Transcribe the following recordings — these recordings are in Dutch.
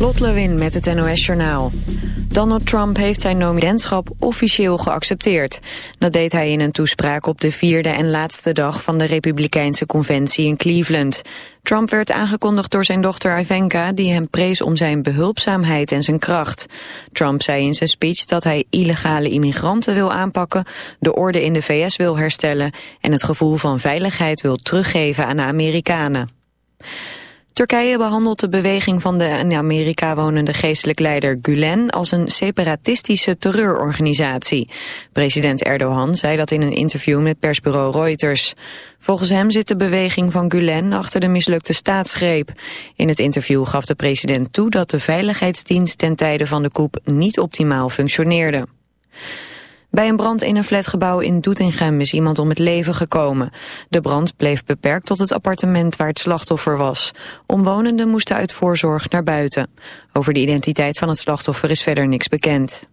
Lot Lewin met het NOS Journaal. Donald Trump heeft zijn nominentschap officieel geaccepteerd. Dat deed hij in een toespraak op de vierde en laatste dag van de Republikeinse Conventie in Cleveland. Trump werd aangekondigd door zijn dochter Ivanka, die hem prees om zijn behulpzaamheid en zijn kracht. Trump zei in zijn speech dat hij illegale immigranten wil aanpakken, de orde in de VS wil herstellen en het gevoel van veiligheid wil teruggeven aan de Amerikanen. Turkije behandelt de beweging van de in Amerika wonende geestelijk leider Gulen als een separatistische terreurorganisatie. President Erdogan zei dat in een interview met persbureau Reuters. Volgens hem zit de beweging van Gulen achter de mislukte staatsgreep. In het interview gaf de president toe dat de veiligheidsdienst ten tijde van de coup niet optimaal functioneerde. Bij een brand in een flatgebouw in Doetinchem is iemand om het leven gekomen. De brand bleef beperkt tot het appartement waar het slachtoffer was. Omwonenden moesten uit voorzorg naar buiten. Over de identiteit van het slachtoffer is verder niks bekend.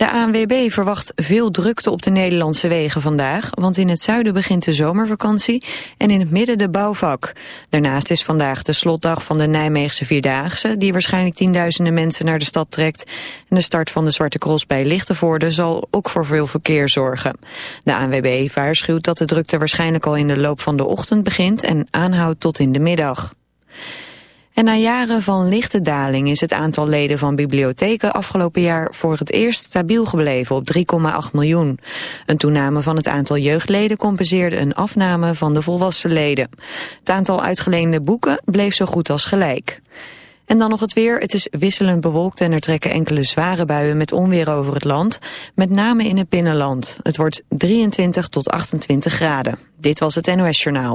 De ANWB verwacht veel drukte op de Nederlandse wegen vandaag, want in het zuiden begint de zomervakantie en in het midden de bouwvak. Daarnaast is vandaag de slotdag van de Nijmeegse Vierdaagse, die waarschijnlijk tienduizenden mensen naar de stad trekt. En de start van de Zwarte Cross bij Lichtenvoorde zal ook voor veel verkeer zorgen. De ANWB waarschuwt dat de drukte waarschijnlijk al in de loop van de ochtend begint en aanhoudt tot in de middag. En na jaren van lichte daling is het aantal leden van bibliotheken afgelopen jaar voor het eerst stabiel gebleven op 3,8 miljoen. Een toename van het aantal jeugdleden compenseerde een afname van de volwassen leden. Het aantal uitgeleende boeken bleef zo goed als gelijk. En dan nog het weer. Het is wisselend bewolkt en er trekken enkele zware buien met onweer over het land. Met name in het binnenland. Het wordt 23 tot 28 graden. Dit was het NOS Journaal.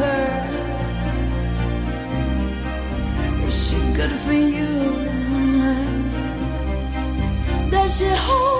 her? Is she good for you? Does she hold?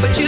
But you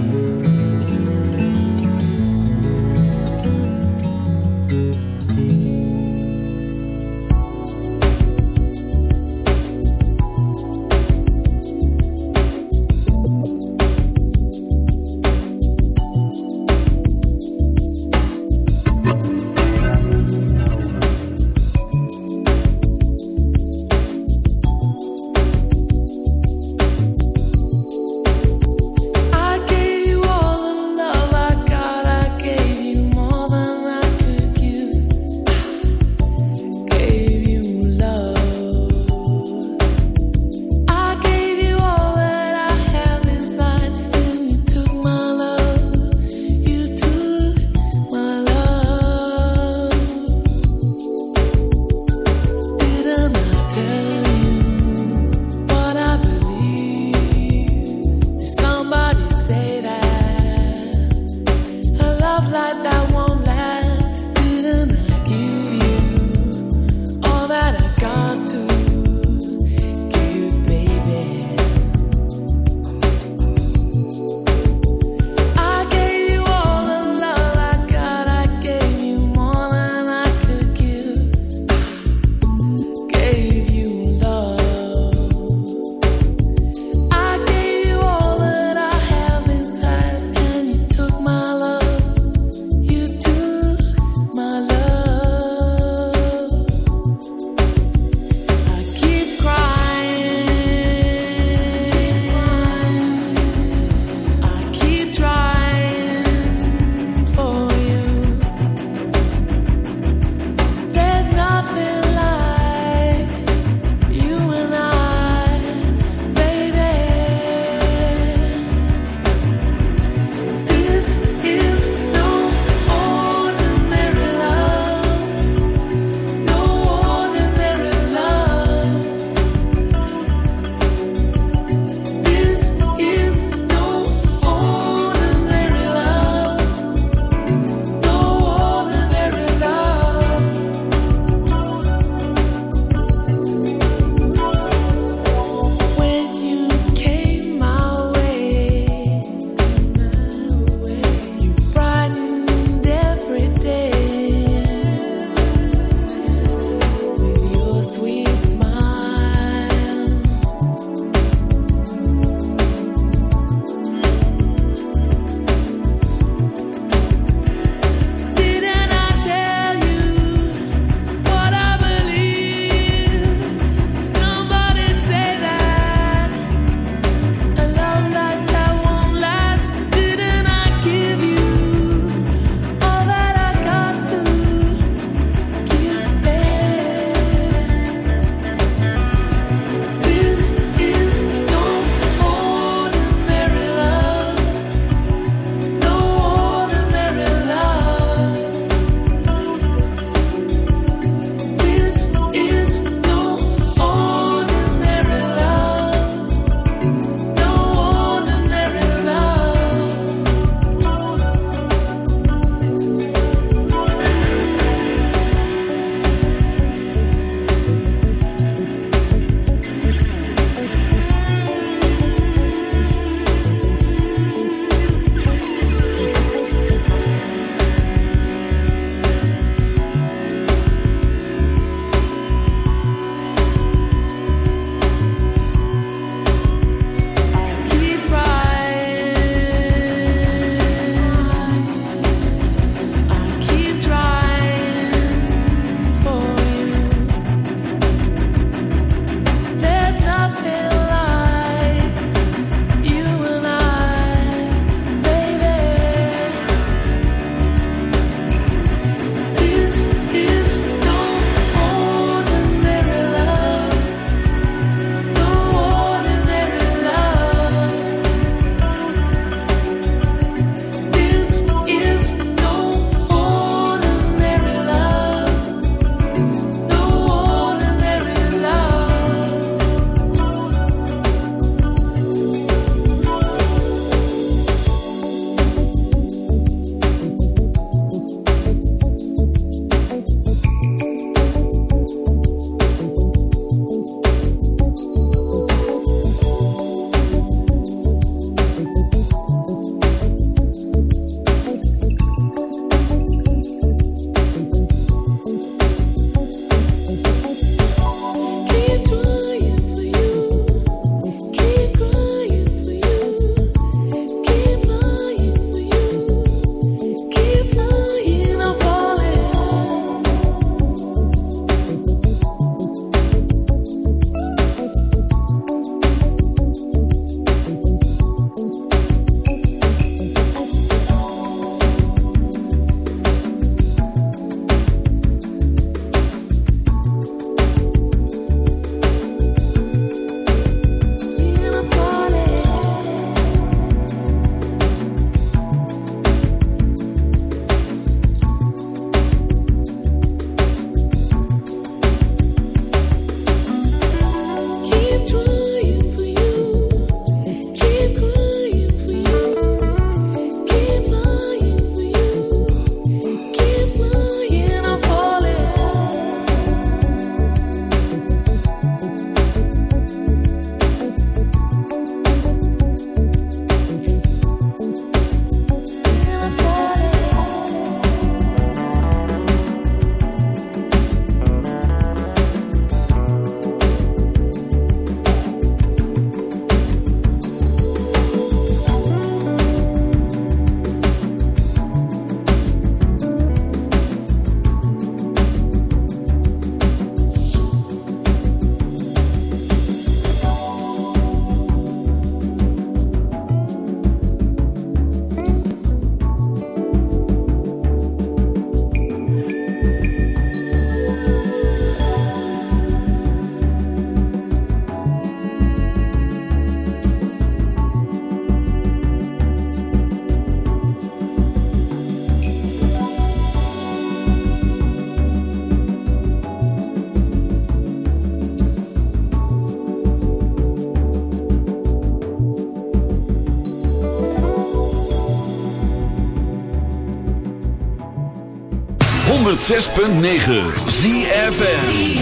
106.9 ZFN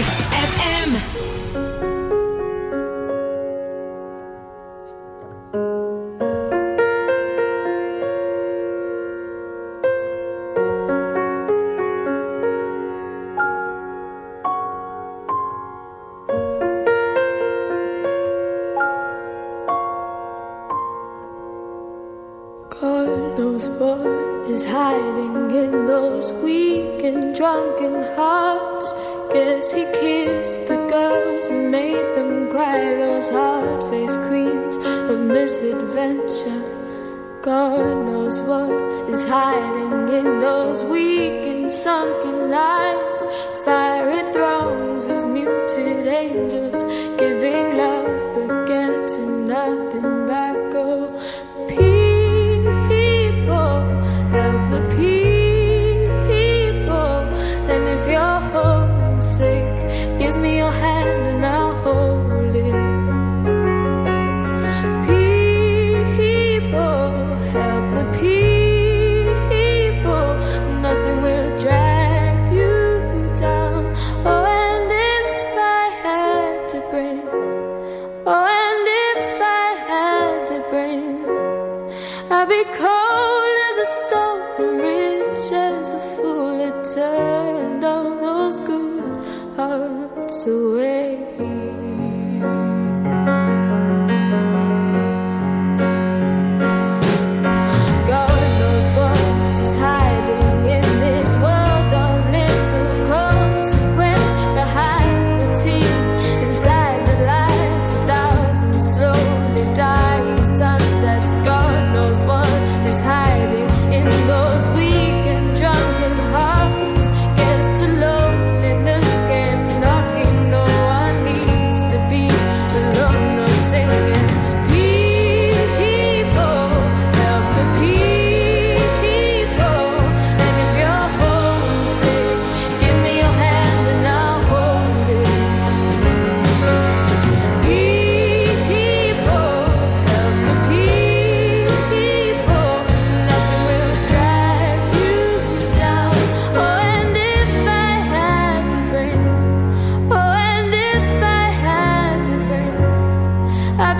hiding in those weak and sunken lines, fiery thrones of muted angels.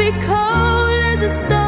be cold as a stone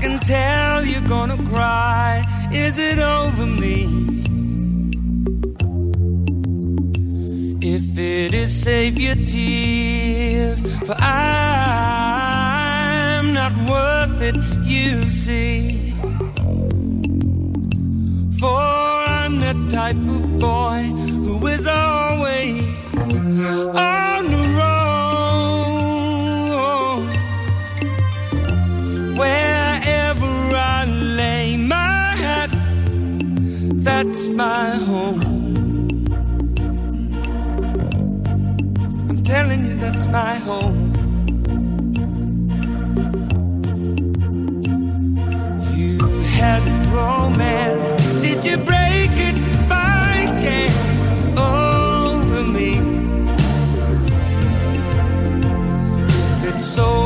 can tell you're gonna cry. Is it over me? If it is, save your tears, for I'm not worth it, you see. it's my home. I'm telling you, that's my home. You had a romance, did you break it by chance over me? It's so